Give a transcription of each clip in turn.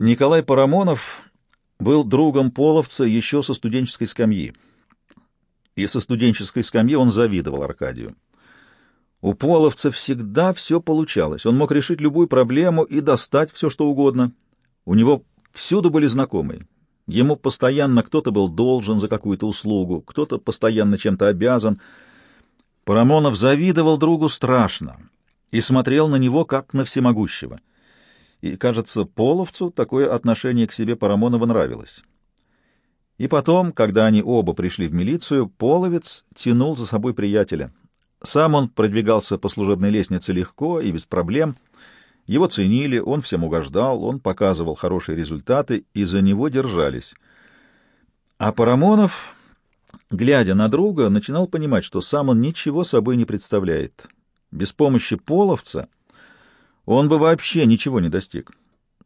Николай Парамонов был другом половца еще со студенческой скамьи. И со студенческой скамьи он завидовал Аркадию. У половца всегда все получалось. Он мог решить любую проблему и достать все, что угодно. У него всюду были знакомые. Ему постоянно кто-то был должен за какую-то услугу, кто-то постоянно чем-то обязан. Парамонов завидовал другу страшно и смотрел на него как на всемогущего — и, кажется, Половцу такое отношение к себе Парамонова нравилось. И потом, когда они оба пришли в милицию, Половец тянул за собой приятеля. Сам он продвигался по служебной лестнице легко и без проблем. Его ценили, он всем угождал, он показывал хорошие результаты, и за него держались. А Парамонов, глядя на друга, начинал понимать, что сам он ничего собой не представляет. Без помощи Половца — он бы вообще ничего не достиг.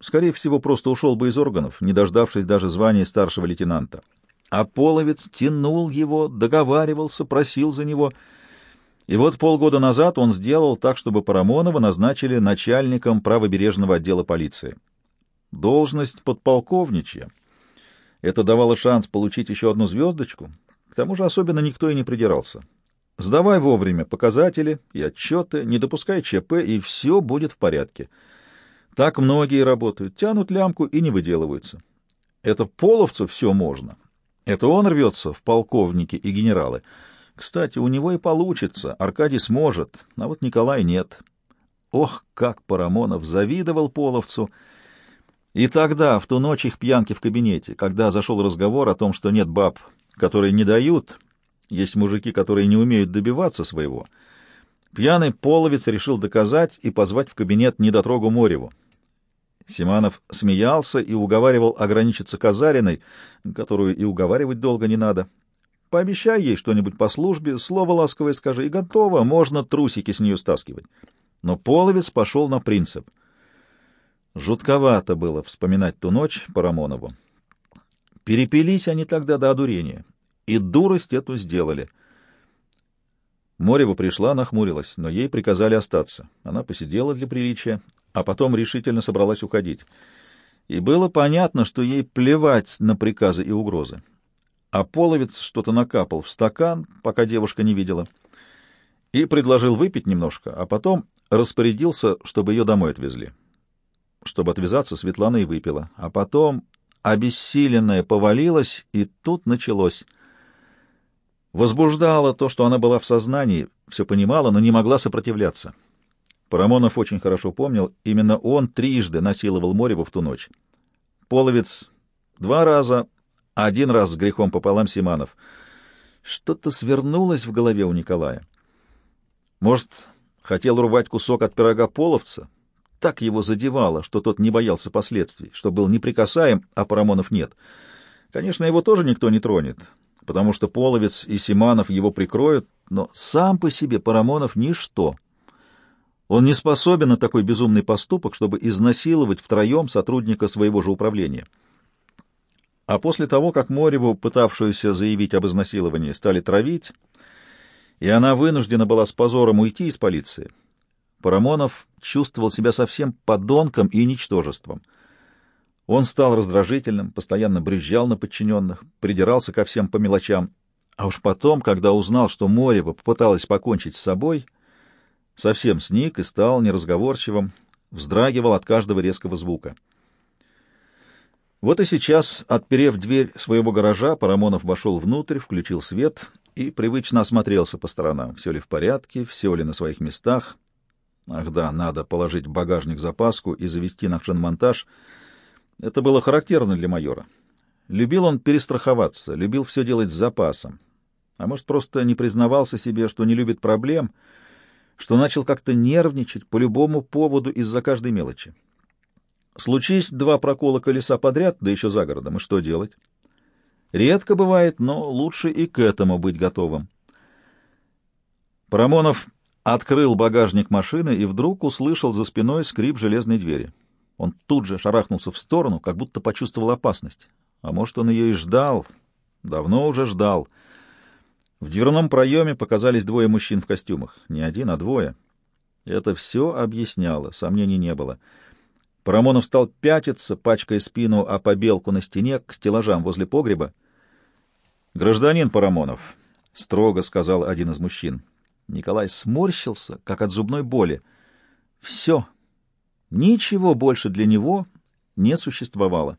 Скорее всего, просто ушел бы из органов, не дождавшись даже звания старшего лейтенанта. А Половец тянул его, договаривался, просил за него. И вот полгода назад он сделал так, чтобы Парамонова назначили начальником правобережного отдела полиции. Должность подполковничья. Это давало шанс получить еще одну звездочку. К тому же особенно никто и не придирался. Сдавай вовремя показатели и отчеты, не допускай ЧП, и все будет в порядке. Так многие работают, тянут лямку и не выделываются. Это половцу все можно. Это он рвется в полковники и генералы. Кстати, у него и получится, Аркадий сможет, а вот Николай нет. Ох, как Парамонов завидовал половцу! И тогда, в ту ночь их пьянки в кабинете, когда зашел разговор о том, что нет баб, которые не дают, есть мужики, которые не умеют добиваться своего. Пьяный половец решил доказать и позвать в кабинет недотрогу Мореву. Симанов смеялся и уговаривал ограничиться Казариной, которую и уговаривать долго не надо. Пообещай ей что-нибудь по службе, слово ласковое скажи, и готово, можно трусики с нее стаскивать. Но половец пошел на принцип. Жутковато было вспоминать ту ночь Парамонову. Перепились они тогда до одурения и дурость эту сделали. Морева пришла, нахмурилась, но ей приказали остаться. Она посидела для приличия, а потом решительно собралась уходить. И было понятно, что ей плевать на приказы и угрозы. А половец что-то накапал в стакан, пока девушка не видела, и предложил выпить немножко, а потом распорядился, чтобы ее домой отвезли. Чтобы отвязаться, Светлана и выпила. А потом обессиленная повалилась, и тут началось — Возбуждало то, что она была в сознании, все понимала, но не могла сопротивляться. Парамонов очень хорошо помнил, именно он трижды насиловал Мореву в ту ночь. Половец два раза, один раз с грехом пополам Симанов. Что-то свернулось в голове у Николая. Может, хотел рвать кусок от пирога половца? Так его задевало, что тот не боялся последствий, что был неприкасаем, а Парамонов нет. Конечно, его тоже никто не тронет потому что Половец и Симанов его прикроют, но сам по себе Парамонов — ничто. Он не способен на такой безумный поступок, чтобы изнасиловать втроем сотрудника своего же управления. А после того, как Мореву, пытавшуюся заявить об изнасиловании, стали травить, и она вынуждена была с позором уйти из полиции, Парамонов чувствовал себя совсем подонком и ничтожеством — он стал раздражительным, постоянно брюзжал на подчиненных, придирался ко всем по мелочам. А уж потом, когда узнал, что Морева попыталась покончить с собой, совсем сник и стал неразговорчивым, вздрагивал от каждого резкого звука. Вот и сейчас, отперев дверь своего гаража, Парамонов вошел внутрь, включил свет и привычно осмотрелся по сторонам. Все ли в порядке, все ли на своих местах. Ах да, надо положить в багажник запаску и завести на шиномонтаж — это было характерно для майора. Любил он перестраховаться, любил все делать с запасом. А может, просто не признавался себе, что не любит проблем, что начал как-то нервничать по любому поводу из-за каждой мелочи. Случись два прокола колеса подряд, да еще за городом, и что делать? Редко бывает, но лучше и к этому быть готовым. Парамонов открыл багажник машины и вдруг услышал за спиной скрип железной двери. Он тут же шарахнулся в сторону, как будто почувствовал опасность. А может, он ее и ждал, давно уже ждал. В дверном проеме показались двое мужчин в костюмах. Не один, а двое. Это все объясняло, сомнений не было. Парамонов стал пятиться, пачкая спину о побелку на стене к стеллажам возле погреба. «Гражданин Парамонов», — строго сказал один из мужчин. Николай сморщился, как от зубной боли. Все. Ничего больше для него не существовало.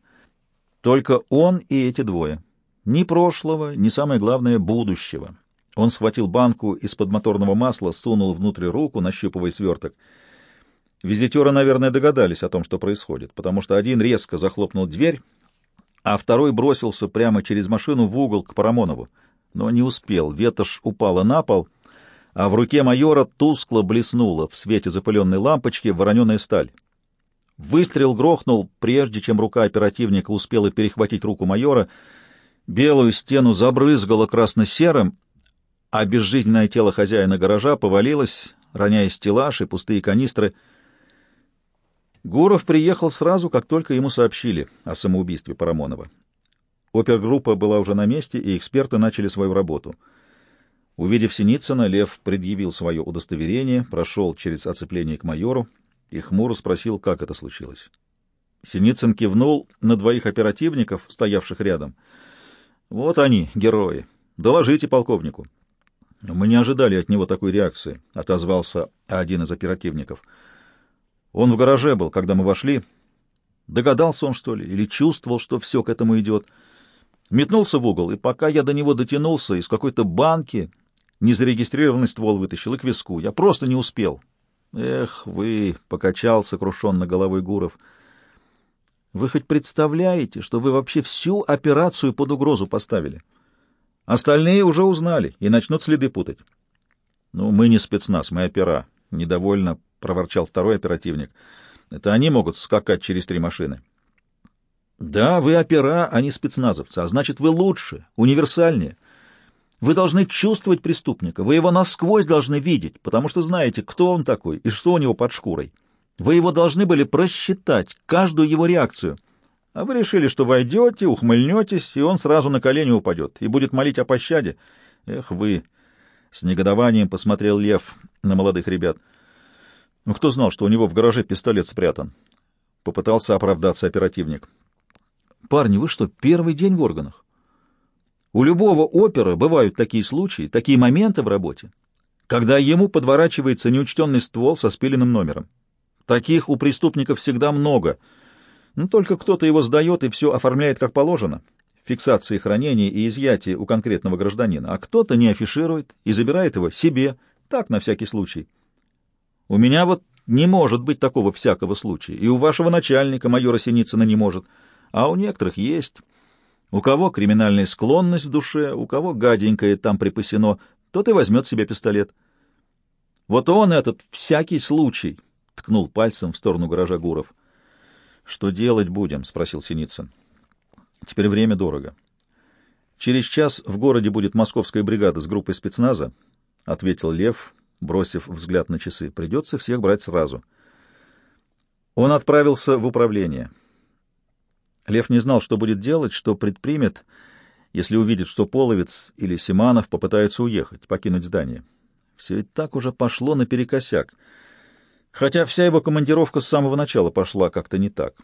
Только он и эти двое. Ни прошлого, ни, самое главное, будущего. Он схватил банку из-под моторного масла, сунул внутрь руку, нащупывая сверток. Визитеры, наверное, догадались о том, что происходит, потому что один резко захлопнул дверь, а второй бросился прямо через машину в угол к Парамонову. Но не успел, ветошь упала на пол, а в руке майора тускло блеснула в свете запыленной лампочки вороненая сталь. Выстрел грохнул, прежде чем рука оперативника успела перехватить руку майора. Белую стену забрызгало красно-серым, а безжизненное тело хозяина гаража повалилось, роняя стеллаж и пустые канистры. Гуров приехал сразу, как только ему сообщили о самоубийстве Парамонова. Опергруппа была уже на месте, и эксперты начали свою работу. Увидев Синицына, Лев предъявил свое удостоверение, прошел через оцепление к майору, и хмуро спросил, как это случилось. Синицын кивнул на двоих оперативников, стоявших рядом. «Вот они, герои. Доложите полковнику». «Мы не ожидали от него такой реакции», — отозвался один из оперативников. «Он в гараже был, когда мы вошли. Догадался он, что ли, или чувствовал, что все к этому идет. Метнулся в угол, и пока я до него дотянулся, из какой-то банки незарегистрированный ствол вытащил и к виску. Я просто не успел. Эх вы, — покачал сокрушенно головой Гуров, — вы хоть представляете, что вы вообще всю операцию под угрозу поставили? Остальные уже узнали и начнут следы путать. Ну, мы не спецназ, мы опера, — недовольно проворчал второй оперативник. Это они могут скакать через три машины. Да, вы опера, а не спецназовцы, а значит, вы лучше, универсальнее. — вы должны чувствовать преступника, вы его насквозь должны видеть, потому что знаете, кто он такой и что у него под шкурой. Вы его должны были просчитать, каждую его реакцию. А вы решили, что войдете, ухмыльнетесь, и он сразу на колени упадет и будет молить о пощаде. Эх вы! С негодованием посмотрел Лев на молодых ребят. Ну, кто знал, что у него в гараже пистолет спрятан? Попытался оправдаться оперативник. Парни, вы что, первый день в органах? У любого опера бывают такие случаи, такие моменты в работе, когда ему подворачивается неучтенный ствол со спиленным номером. Таких у преступников всегда много. Но только кто-то его сдает и все оформляет как положено. Фиксации хранения и изъятия у конкретного гражданина. А кто-то не афиширует и забирает его себе, так, на всякий случай. У меня вот не может быть такого всякого случая. И у вашего начальника, майора Синицына, не может. А у некоторых есть. У кого криминальная склонность в душе, у кого гаденькое там припасено, тот и возьмет себе пистолет. Вот он этот всякий случай, — ткнул пальцем в сторону гаража Гуров. — Что делать будем? — спросил Синицын. — Теперь время дорого. Через час в городе будет московская бригада с группой спецназа, — ответил Лев, бросив взгляд на часы. — Придется всех брать сразу. Он отправился в управление. — Лев не знал, что будет делать, что предпримет, если увидит, что Половец или Симанов попытаются уехать, покинуть здание. Все ведь так уже пошло наперекосяк. Хотя вся его командировка с самого начала пошла как-то не так.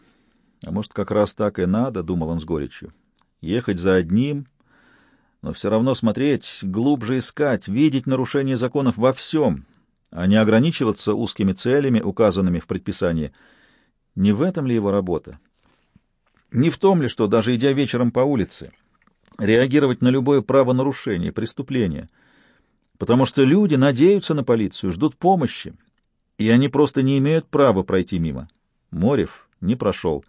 А может, как раз так и надо, — думал он с горечью. Ехать за одним, но все равно смотреть, глубже искать, видеть нарушение законов во всем, а не ограничиваться узкими целями, указанными в предписании. Не в этом ли его работа? Не в том ли, что даже идя вечером по улице, реагировать на любое правонарушение, преступление, потому что люди надеются на полицию, ждут помощи, и они просто не имеют права пройти мимо. Морев не прошел.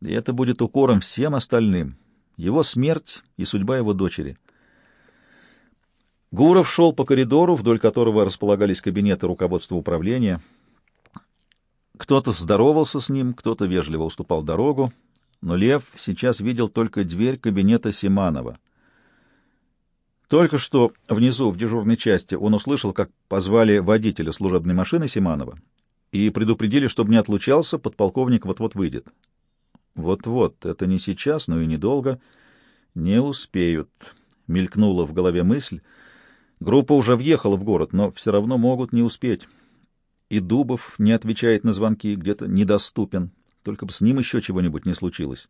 И это будет укором всем остальным. Его смерть и судьба его дочери. Гуров шел по коридору, вдоль которого располагались кабинеты руководства управления. Кто-то здоровался с ним, кто-то вежливо уступал дорогу, но Лев сейчас видел только дверь кабинета Симанова. Только что внизу, в дежурной части, он услышал, как позвали водителя служебной машины Симанова и предупредили, чтобы не отлучался, подполковник вот-вот выйдет. Вот-вот, это не сейчас, но и недолго. Не успеют, — мелькнула в голове мысль. Группа уже въехала в город, но все равно могут не успеть. И Дубов не отвечает на звонки, где-то недоступен. Только бы с ним еще чего-нибудь не случилось.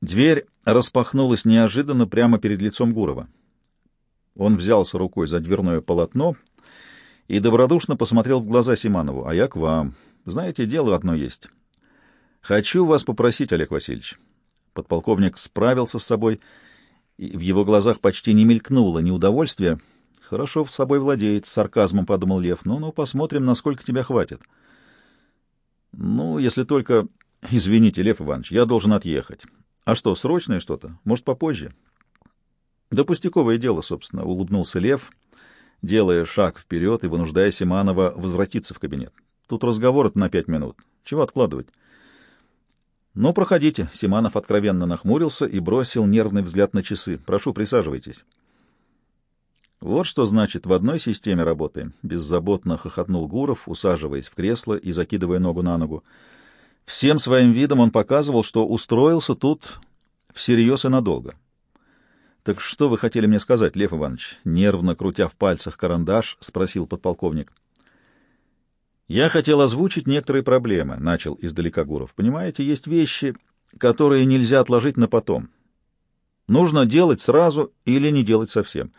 Дверь распахнулась неожиданно прямо перед лицом Гурова. Он взялся рукой за дверное полотно и добродушно посмотрел в глаза Симанову. «А я к вам. Знаете, дело одно есть. Хочу вас попросить, Олег Васильевич». Подполковник справился с собой, и в его глазах почти не мелькнуло неудовольствие. «Хорошо в собой владеет», — с сарказмом подумал Лев. «Ну-ну, посмотрим, насколько тебя хватит». «Ну, если только...» «Извините, Лев Иванович, я должен отъехать. А что, срочное что-то? Может, попозже?» «Да пустяковое дело, собственно», — улыбнулся Лев, делая шаг вперед и вынуждая Симанова возвратиться в кабинет. «Тут разговор на пять минут. Чего откладывать?» «Ну, проходите», — Симанов откровенно нахмурился и бросил нервный взгляд на часы. «Прошу, присаживайтесь». «Вот что значит, в одной системе работаем», — беззаботно хохотнул Гуров, усаживаясь в кресло и закидывая ногу на ногу. Всем своим видом он показывал, что устроился тут всерьез и надолго. «Так что вы хотели мне сказать, Лев Иванович?» Нервно крутя в пальцах карандаш, спросил подполковник. «Я хотел озвучить некоторые проблемы», — начал издалека Гуров. «Понимаете, есть вещи, которые нельзя отложить на потом. Нужно делать сразу или не делать совсем.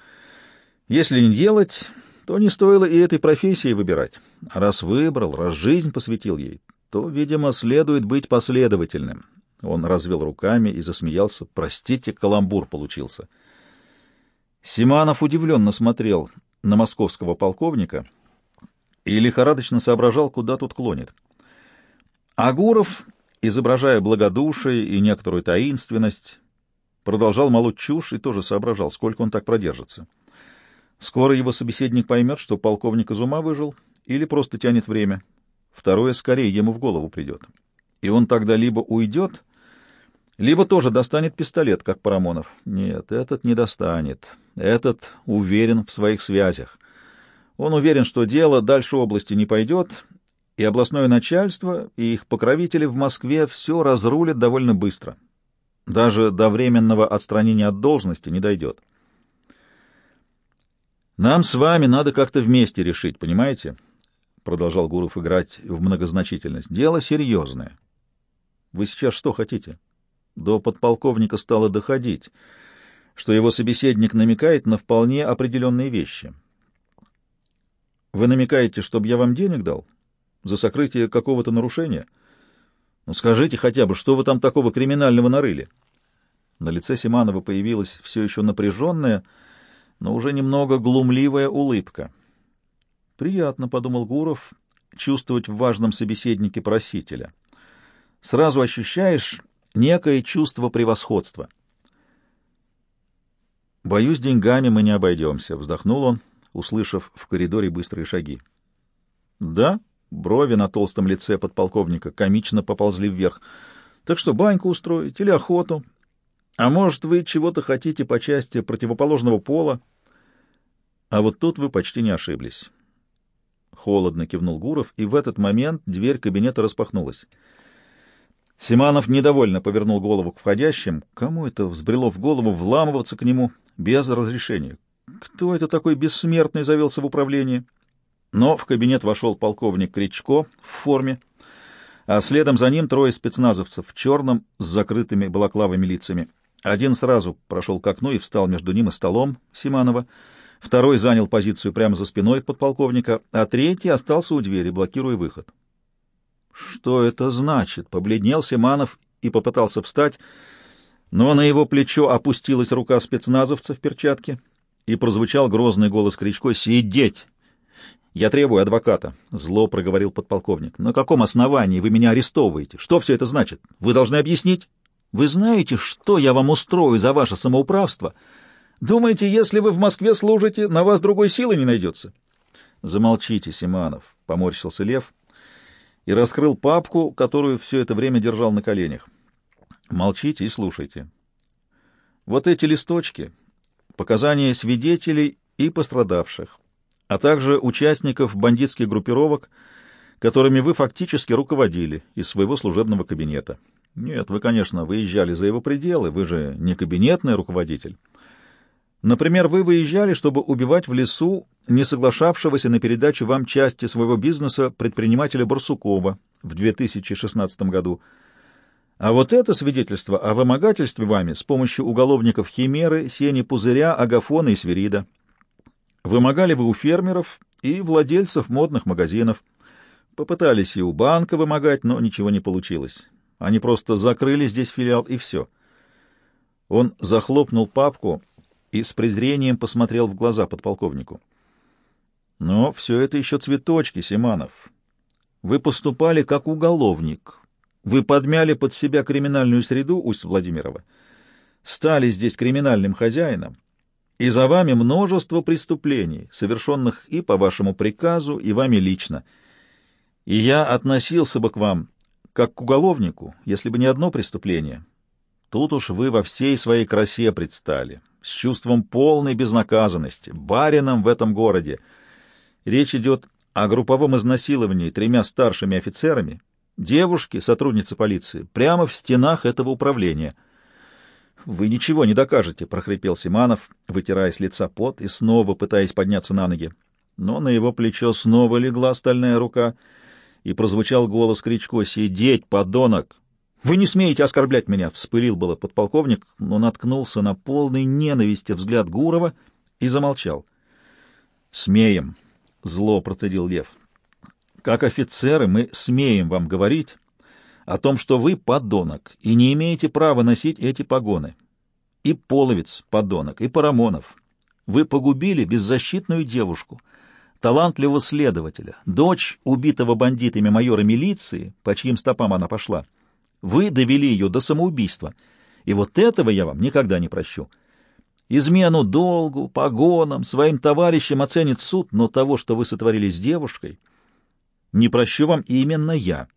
Если не делать, то не стоило и этой профессии выбирать. А раз выбрал, раз жизнь посвятил ей, то, видимо, следует быть последовательным. Он развел руками и засмеялся. Простите, каламбур получился. Симанов удивленно смотрел на московского полковника и лихорадочно соображал, куда тут клонит. Агуров, изображая благодушие и некоторую таинственность, продолжал молоть чушь и тоже соображал, сколько он так продержится. Скоро его собеседник поймет, что полковник из ума выжил или просто тянет время. Второе скорее ему в голову придет. И он тогда либо уйдет, либо тоже достанет пистолет, как Парамонов. Нет, этот не достанет. Этот уверен в своих связях. Он уверен, что дело дальше области не пойдет, и областное начальство, и их покровители в Москве все разрулят довольно быстро. Даже до временного отстранения от должности не дойдет. «Нам с вами надо как-то вместе решить, понимаете?» Продолжал Гуров играть в многозначительность. «Дело серьезное. Вы сейчас что хотите?» До подполковника стало доходить, что его собеседник намекает на вполне определенные вещи. «Вы намекаете, чтобы я вам денег дал? За сокрытие какого-то нарушения? Ну, скажите хотя бы, что вы там такого криминального нарыли?» На лице Симанова появилась все еще напряженная, но уже немного глумливая улыбка. «Приятно», — подумал Гуров, — «чувствовать в важном собеседнике просителя. Сразу ощущаешь некое чувство превосходства. «Боюсь, деньгами мы не обойдемся», — вздохнул он, услышав в коридоре быстрые шаги. «Да?» — брови на толстом лице подполковника комично поползли вверх. «Так что, баньку устроить или охоту? А может, вы чего-то хотите по части противоположного пола?» А вот тут вы почти не ошиблись. Холодно кивнул Гуров, и в этот момент дверь кабинета распахнулась. Симанов недовольно повернул голову к входящим. Кому это взбрело в голову вламываться к нему без разрешения? Кто это такой бессмертный завелся в управлении? Но в кабинет вошел полковник Кричко в форме, а следом за ним трое спецназовцев в черном с закрытыми балаклавами лицами. Один сразу прошел к окну и встал между ним и столом Симанова, второй занял позицию прямо за спиной подполковника, а третий остался у двери, блокируя выход. Что это значит? Побледнел Семанов и попытался встать, но на его плечо опустилась рука спецназовца в перчатке, и прозвучал грозный голос Кричко «Сидеть!» «Я требую адвоката», — зло проговорил подполковник. «На каком основании вы меня арестовываете? Что все это значит? Вы должны объяснить. Вы знаете, что я вам устрою за ваше самоуправство? Думаете, если вы в Москве служите, на вас другой силы не найдется?» «Замолчите, Симанов», — поморщился Лев и раскрыл папку, которую все это время держал на коленях. Молчите и слушайте. Вот эти листочки — показания свидетелей и пострадавших, а также участников бандитских группировок, которыми вы фактически руководили из своего служебного кабинета. Нет, вы, конечно, выезжали за его пределы, вы же не кабинетный руководитель. Например, вы выезжали, чтобы убивать в лесу не соглашавшегося на передачу вам части своего бизнеса предпринимателя Барсукова в 2016 году. А вот это свидетельство о вымогательстве вами с помощью уголовников Химеры, Сени Пузыря, Агафона и Свирида. Вымогали вы у фермеров и владельцев модных магазинов. Попытались и у банка вымогать, но ничего не получилось. Они просто закрыли здесь филиал, и все. Он захлопнул папку и с презрением посмотрел в глаза подполковнику. Но все это еще цветочки, Симанов. Вы поступали как уголовник. Вы подмяли под себя криминальную среду Усть-Владимирова, стали здесь криминальным хозяином, и за вами множество преступлений, совершенных и по вашему приказу, и вами лично. И я относился бы к вам как к уголовнику, если бы не одно преступление. Тут уж вы во всей своей красе предстали, с чувством полной безнаказанности, барином в этом городе. Речь идет о групповом изнасиловании тремя старшими офицерами, девушки, сотрудницы полиции, прямо в стенах этого управления. «Вы ничего не докажете», — прохрипел Симанов, вытирая с лица пот и снова пытаясь подняться на ноги. Но на его плечо снова легла стальная рука — и прозвучал голос Кричко «Сидеть, подонок!» «Вы не смеете оскорблять меня!» — вспылил было подполковник, но наткнулся на полный ненависти взгляд Гурова и замолчал. «Смеем!» — зло процедил Лев. «Как офицеры мы смеем вам говорить о том, что вы подонок и не имеете права носить эти погоны. И Половец — подонок, и Парамонов. Вы погубили беззащитную девушку» талантливого следователя, дочь убитого бандитами майора милиции, по чьим стопам она пошла. Вы довели ее до самоубийства, и вот этого я вам никогда не прощу. Измену долгу, погонам, своим товарищам оценит суд, но того, что вы сотворили с девушкой, не прощу вам именно я.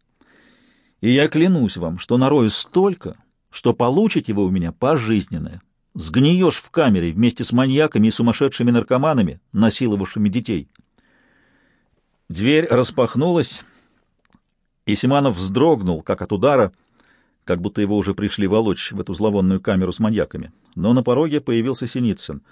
И я клянусь вам, что нарою столько, что получите вы у меня пожизненное. Сгниешь в камере вместе с маньяками и сумасшедшими наркоманами, насиловавшими детей». Дверь распахнулась, и Симанов вздрогнул, как от удара, как будто его уже пришли волочь в эту зловонную камеру с маньяками. Но на пороге появился Синицын.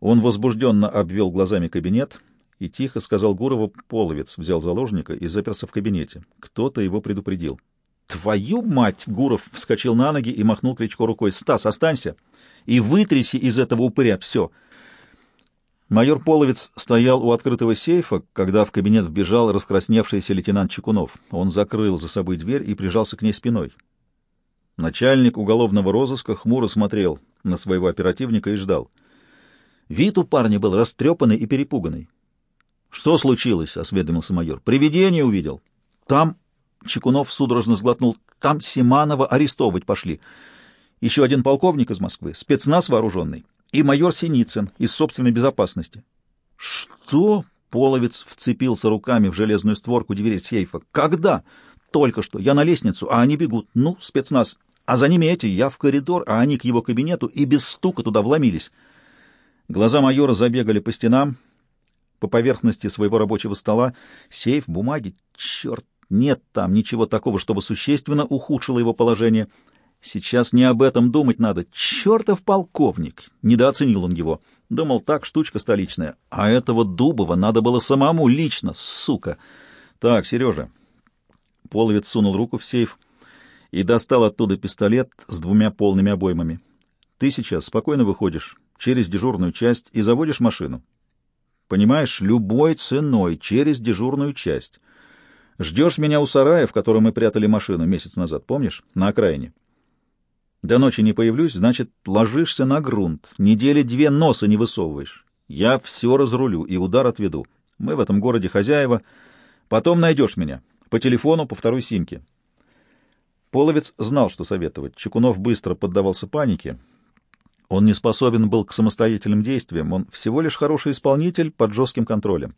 Он возбужденно обвел глазами кабинет и тихо сказал Гурову, половец взял заложника и заперся в кабинете. Кто-то его предупредил. «Твою мать!» — Гуров вскочил на ноги и махнул Кричко рукой. «Стас, останься и вытряси из этого упыря все!» Майор Половец стоял у открытого сейфа, когда в кабинет вбежал раскрасневшийся лейтенант Чекунов. Он закрыл за собой дверь и прижался к ней спиной. Начальник уголовного розыска хмуро смотрел на своего оперативника и ждал. Вид у парня был растрепанный и перепуганный. — Что случилось? — осведомился майор. — Привидение увидел. — Там... — Чекунов судорожно сглотнул. — Там Симанова арестовывать пошли. Еще один полковник из Москвы, спецназ вооруженный и майор Синицын из собственной безопасности. — Что? — Половец вцепился руками в железную створку двери сейфа. — Когда? — Только что. Я на лестницу, а они бегут. Ну, спецназ. А за ними эти. Я в коридор, а они к его кабинету и без стука туда вломились. Глаза майора забегали по стенам, по поверхности своего рабочего стола. Сейф, бумаги. Черт, нет там ничего такого, чтобы существенно ухудшило его положение. — Сейчас не об этом думать надо. Чертов полковник! Недооценил он его. Думал, так, штучка столичная. А этого Дубова надо было самому лично, сука. Так, Сережа. Половец сунул руку в сейф и достал оттуда пистолет с двумя полными обоймами. Ты сейчас спокойно выходишь через дежурную часть и заводишь машину. Понимаешь, любой ценой, через дежурную часть. Ждешь меня у сарая, в котором мы прятали машину месяц назад, помнишь? На окраине. До ночи не появлюсь, значит, ложишься на грунт, недели две носа не высовываешь. Я все разрулю и удар отведу. Мы в этом городе хозяева. Потом найдешь меня. По телефону, по второй симке. Половец знал, что советовать. Чекунов быстро поддавался панике. Он не способен был к самостоятельным действиям. Он всего лишь хороший исполнитель под жестким контролем.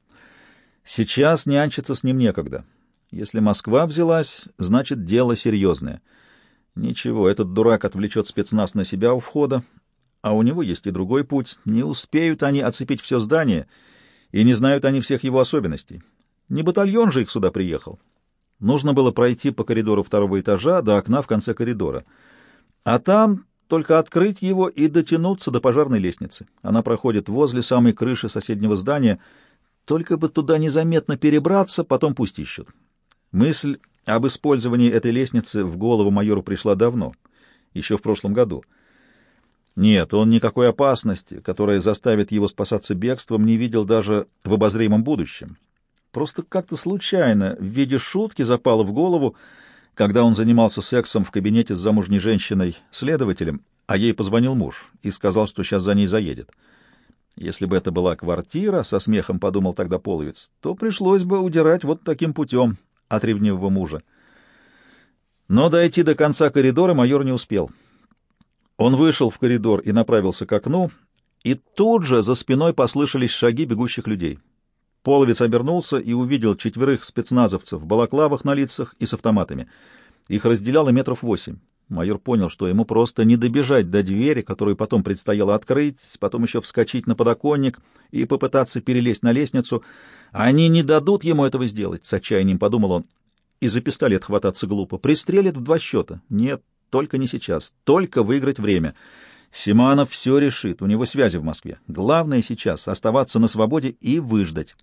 Сейчас нянчиться с ним некогда. Если Москва взялась, значит, дело серьезное — Ничего, этот дурак отвлечет спецназ на себя у входа, а у него есть и другой путь. Не успеют они оцепить все здание, и не знают они всех его особенностей. Не батальон же их сюда приехал. Нужно было пройти по коридору второго этажа до окна в конце коридора. А там только открыть его и дотянуться до пожарной лестницы. Она проходит возле самой крыши соседнего здания. Только бы туда незаметно перебраться, потом пусть ищут. Мысль об использовании этой лестницы в голову майору пришла давно, еще в прошлом году. Нет, он никакой опасности, которая заставит его спасаться бегством, не видел даже в обозримом будущем. Просто как-то случайно, в виде шутки, запало в голову, когда он занимался сексом в кабинете с замужней женщиной-следователем, а ей позвонил муж и сказал, что сейчас за ней заедет. Если бы это была квартира, со смехом подумал тогда Половец, то пришлось бы удирать вот таким путем от ревнивого мужа. Но дойти до конца коридора майор не успел. Он вышел в коридор и направился к окну, и тут же за спиной послышались шаги бегущих людей. Половец обернулся и увидел четверых спецназовцев в балаклавах на лицах и с автоматами. Их разделяло метров восемь. Майор понял, что ему просто не добежать до двери, которую потом предстояло открыть, потом еще вскочить на подоконник и попытаться перелезть на лестницу. Они не дадут ему этого сделать, с отчаянием подумал он. И за пистолет хвататься глупо. Пристрелят в два счета. Нет, только не сейчас. Только выиграть время. Симанов все решит, у него связи в Москве. Главное сейчас — оставаться на свободе и выждать.